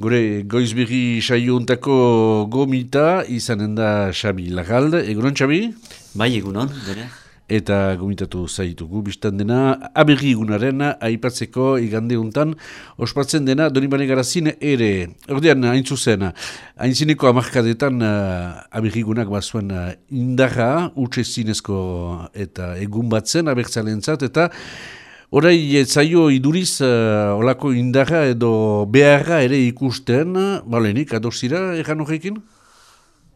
Gure goizbiri saiontako gomita izanen da Xabi Lagalde. Egunon, Xabi? Bai, egunon, dure. Eta gomitatu zaitugu, biztan dena, aberri egunaren aipatzeko igande untan, ospatzen dena, donibane garazin ere. Ordean, hain zuzen, hain zineko amarkadetan uh, aberri egunak bazuen uh, indarra, utxe zinezko eta egun batzen, abertzalen eta Horai, zaio iduriz, uh, olako indarra edo beharra ere ikusten, balenik, adosira, egan horrekin?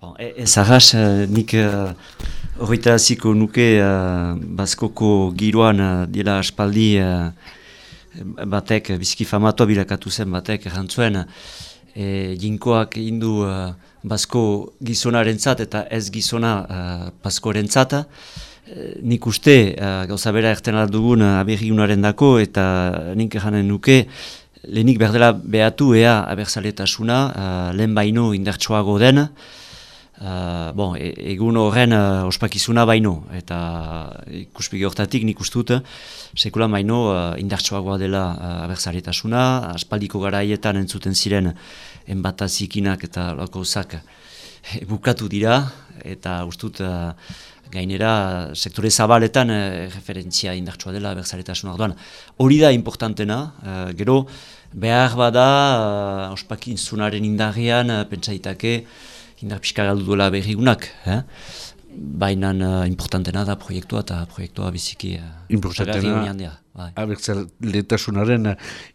Bon, e, ez arras, nik horreta uh, nuke uh, bazkoko giroan uh, dira aspaldi uh, batek, biziki famatoa bilakatu zen batek, errantzuen, e, jinkoak indu uh, bazko gizonaren eta ez gizona uh, bazkoaren Eh, nik uste, uh, gauza bera erten dugun uh, aberriunaren dako, eta nik janen nuke, lehenik berdela behatu ea abertzaletasuna, uh, lehen baino indartsoago den, uh, bon, e egun horren uh, ospakizuna baino, eta ikuspegi hortatik nik ustut, sekula baino uh, indartsoagoa dela uh, abertzaletasuna, aspaldiko garaietan entzuten ziren enbatazikinak eta loko bukatu dira, eta ustut gainera sektore zabaletan e, referentzia indartsua dela berzaretasun orduan. Hori da importantena, e, gero behar bada e, ospakin zunaren indarrian e, pentsaitake indar pixka galdu duela berrigunak. Eh? Baina uh, importantena da proiektua eta proiektua biziki uh, importantena. Bai. Abertzaletasunaren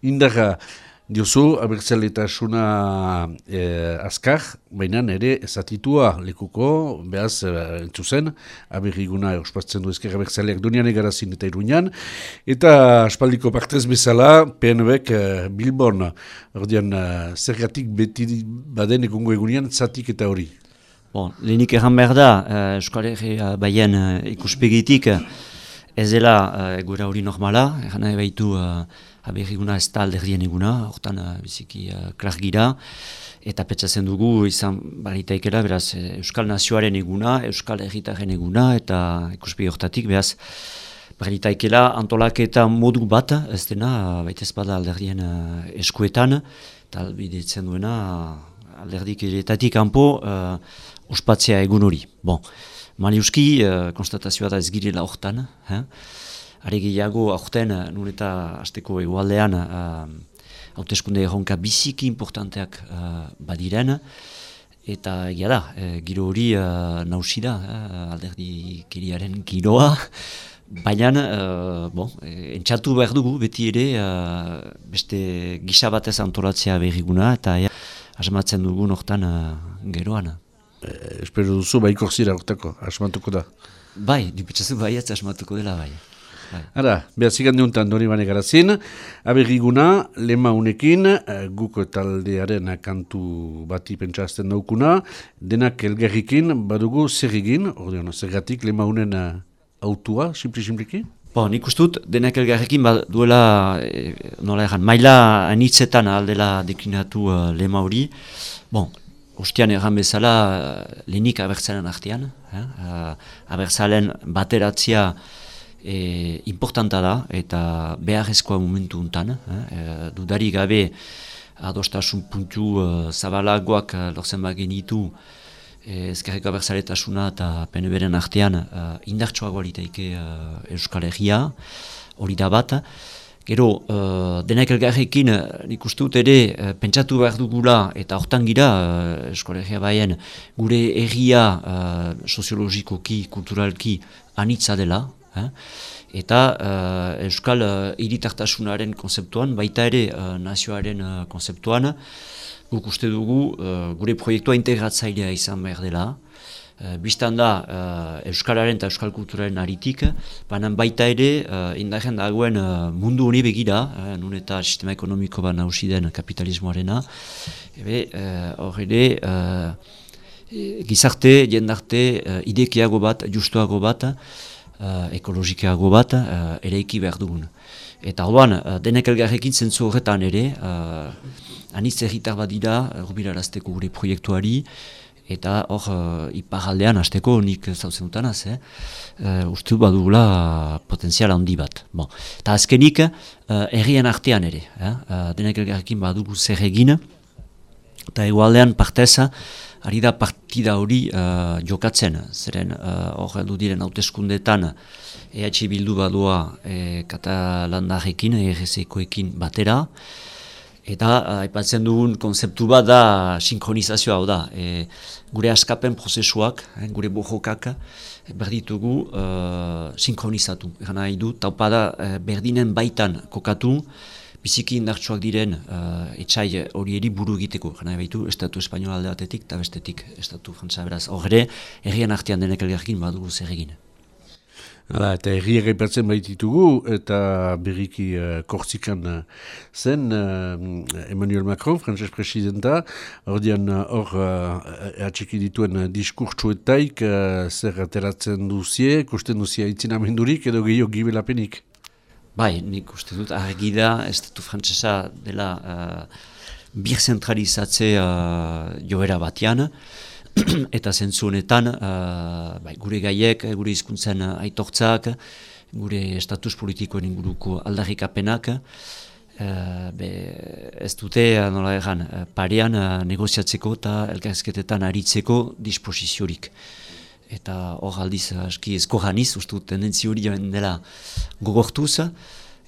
indarra Diozu, abertzaletasuna eh, azkar, baina ere ezatitua lekuko, behaz, eh, entzuzen, aberriguna ospatzen du ezker abertzaleak dunian egarazin eta iruñan, eta aspaldiko partez bezala, PNB-ek eh, Bilbon, ordean, eh, zergatik beti baden egungo egunean, zatik eta hori. Bon, lehenik erran behar da, eh, Euskal Herri baien eh, ikuspegitik, ez dela uh, gura hori normala, egan nahi baitu uh, aberriguna ez da alderdien eguna, hortan uh, biziki uh, klargira, eta petsatzen dugu izan baritaikera, beraz, Euskal Nazioaren eguna, Euskal Herritaren eguna, eta ikuspegi hortatik, beraz, baritaikela antolaketa modu bat, ez dena, baita ez bada alderdien uh, eskuetan, eta albidetzen duena, alderdik eretatik kanpo uh, ospatzea egun hori. Bon. Maliuski, uh, konstatazioa da ez girela hortan. Eh? Are horten, uh, nun eta azteko egualdean, uh, hauteskunde erronka biziki importanteak uh, badiren, eta egia da, giro hori uh, nausi da, alderdi kiriaren giroa, baina, uh, bon, entxatu behar dugu, beti ere, beste gisa batez antolatzea berriguna, eta ja, asmatzen dugu hortan uh, geroan eh, espero duzu baiko zira urteko, asmatuko da. Bai, dipetxazu bai ez asmatuko dela bai. bai. Ara, behar zigan diuntan dori bane garazin, aberriguna, lema unekin, eh, guko taldearen kantu bati pentsazten daukuna, denak elgarrikin, badugu zer egin, ordean, zergatik lema unen uh, autua, simpli-simpliki? Bo, nik ustut, denak elgarrikin duela, e, nola egan, maila anitzetan aldela deklinatu uh, lema hori, Bon, Ostian erran bezala, eh, lehenik abertzalen artean, eh? eh? abertzalen bateratzia e, importanta da eta beharrezkoa momentu untan. Eh? dudari gabe adostasun puntu uh, zabalagoak lortzen bagen ditu e, ezkerreko abertzaletasuna eta peneberen artean uh, indartsoago alitaike uh, Euskal Herria, hori da bat. Gero, uh, denak elgarrekin, uh, nik uste dut ere, uh, pentsatu behar dugula, eta hortan gira, uh, eskolegia baien, gure erria uh, soziologikoki, kulturalki, anitza dela, eh? eta uh, euskal uh, iritartasunaren konzeptuan, baita ere uh, nazioaren uh, konzeptuan, guk uste dugu, uh, gure proiektua integratzailea izan behar dela, Uh, Bistan da uh, Euskararen eta Euskal Kulturaren aritik, baina baita ere uh, indarren dagoen uh, mundu honi begira, uh, nun eta sistema ekonomiko bat nausi den kapitalismoarena, ebe hor ere uh, gizarte, jendarte, idekiago bat, justuago bat, uh, ekologikeago bat, uh, ere behar dugun. Eta hoban, uh, denek elgarrekin zentzu horretan ere, uh, anitz erritar bat dira, gure proiektuari, eta hor uh, iparaldean hasteko nik zauzen dutanaz, eh? uh, uste badugula potenzial handi bat. Bon. azkenik, uh, errien artean ere, eh? uh, denek elgarrekin badugu zer egin, Eta egualdean parteza, ari da partida hori uh, jokatzen, zeren hor uh, diren hauteskundetan EH Bildu badua e, katalandarekin, EGZ-ekoekin batera, eta aipatzen dugun konzeptu bat da sinkronizazioa hau da. E, gure askapen prozesuak, eh, gure bojokak, berditugu uh, sinkronizatu. Egan nahi du, taupada uh, berdinen baitan kokatu, biziki indartsuak diren uh, etxai hori eri buru egiteko. Jena baitu, Estatu Espainola alde batetik eta bestetik Estatu Frantza beraz. Horre, errian artean denek elgarkin badugu zer egin. Hala, eta erriak aipatzen baititugu, eta berriki uh, kortzikan uh, zen uh, Emmanuel Macron, frantzes presidenta, ordean hor uh, atxiki dituen diskurtsuetaik uh, zer ateratzen duzie, kusten duzia itzinamendurik edo gehiago gibelapenik. Bai, nik uste dut argi da, estatu frantzesa dela uh, bir zentralizatze uh, joera batean, eta zentzu honetan uh, bai, gure gaiek, gure hizkuntzen aitortzak, gure estatus politikoen inguruko aldarrikapenak, uh, be, ez dute, nola egan, parean uh, negoziatzeko eta elkarrezketetan aritzeko disposiziorik eta hor aldiz aski ezko janiz, uste dut tendentzi hori joan dela gogortuz,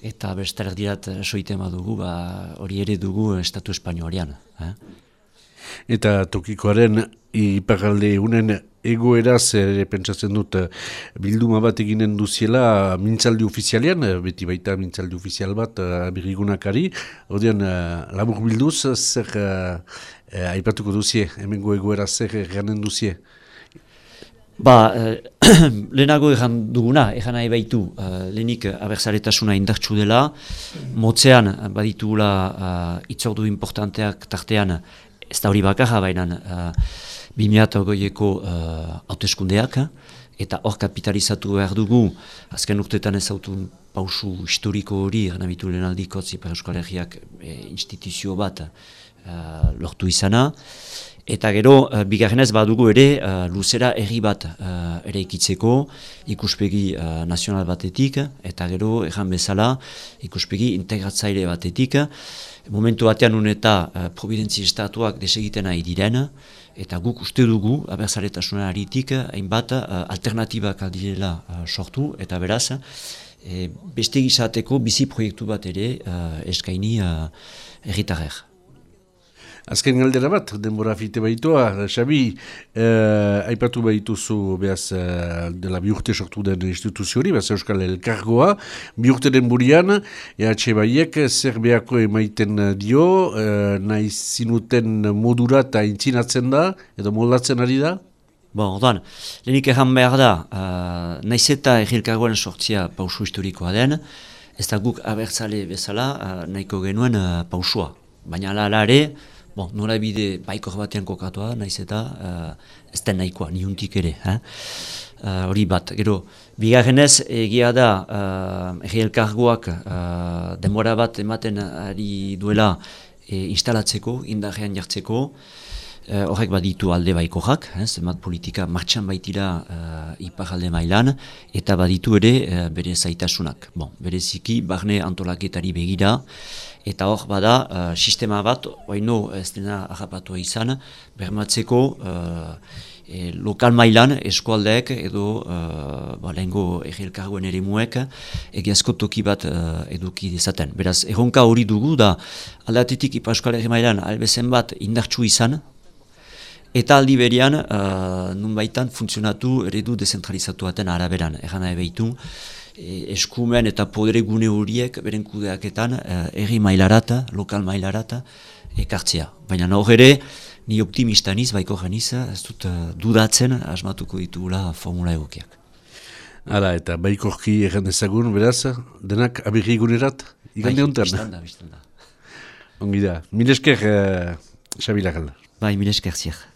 eta besterak dirat soite dugu, ba, hori ere dugu Estatu Espainoarian. Eh? Eta tokikoaren iparalde unen egoeraz ere pentsatzen dut bilduma bat eginen duziela mintzaldi ofizialian, beti baita mintzaldi ofizial bat abirrigunakari, odean labur bilduz zer eh, aipatuko duzie, hemengo egoera zer ganen duzie? Ba, eh, lehenago egan duguna, egan nahi baitu, uh, lehenik abertzaretasuna indartsu dela, motzean baditugula uh, itzordu importanteak tartean, ez da hori bakarra baina uh, 2008ko uh, eta hor kapitalizatu behar dugu, azken urtetan ez autu pausu historiko hori, egan abitu lehen aldiko, euskal instituzio bat uh, lortu izana, Eta gero, uh, bigarrenez badugu ere, uh, luzera erri bat uh, ere ikitzeko, ikuspegi uh, nazional batetik, eta gero, erran bezala, ikuspegi integratzaile batetik. Momentu batean uneta uh, providentzi estatuak desegiten nahi diren, eta guk uste dugu, abertzaretasuna haritik, hainbat uh, alternatibak aldirela uh, sortu, eta beraz, e, beste gizateko bizi proiektu bat ere uh, eskaini uh, erritarrer. Azken galdera bat, denbora fite baitoa, Xabi, eh, aipatu baituzu behaz eh, dela biurte sortu den instituzio hori, behaz Euskal Elkargoa, biurte den burian, EH Baiek zer behako emaiten dio, eh, nahi zinuten modura eta intzinatzen da, edo moldatzen ari da? Bon, ordan, lehenik erran behar da, uh, naiz eta egilkargoan sortzia pausu historikoa den, ez da guk abertzale bezala uh, nahiko genuen uh, pausua. Baina ala ere, Bon, nora bide baiko batean kokatua, naiz eta uh, ez den nahikoa, niuntik ere. Eh? Uh, hori bat, gero, bigarrenez egia da uh, egi elkargoak uh, demora bat ematen ari duela e, instalatzeko, indarrean jartzeko, uh, horrek baditu alde baiko jak, eh, zenbat politika martxan baitira uh, ipar alde mailan, eta baditu ere uh, bere zaitasunak. Bon, bereziki, barne antolaketari begira, eta hor bada uh, sistema bat, oaino ez dena agapatu izan, bermatzeko uh, e, lokal mailan eskualdeek edo uh, ba, lehenko egilkargoen ere muek egiazko toki bat uh, eduki dezaten. Beraz, erronka hori dugu da aldatetik ipaskal ere mailan albezen bat indartsu izan, Eta aldi berian, uh, nun baitan funtzionatu eredu dezentralizatuaten araberan, egan nahi behitu, E, eskumen eta podere gune horiek beren kudeaketan e, erri mailarata, lokal mailarata ekartzea. Baina hor ere, ni optimista niz, baiko janiz, ez dut e, dudatzen asmatuko ditugula formula egokiak. Hala, eta baikorki egan ezagun, beraz, denak abirri egunerat, igande bai, Bistanda, bistanda. Ongi da, milesker, uh, Xabi Bai, milesker ziak.